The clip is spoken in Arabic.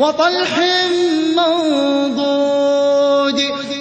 وَطَلْحٍ مَّنضُودٍ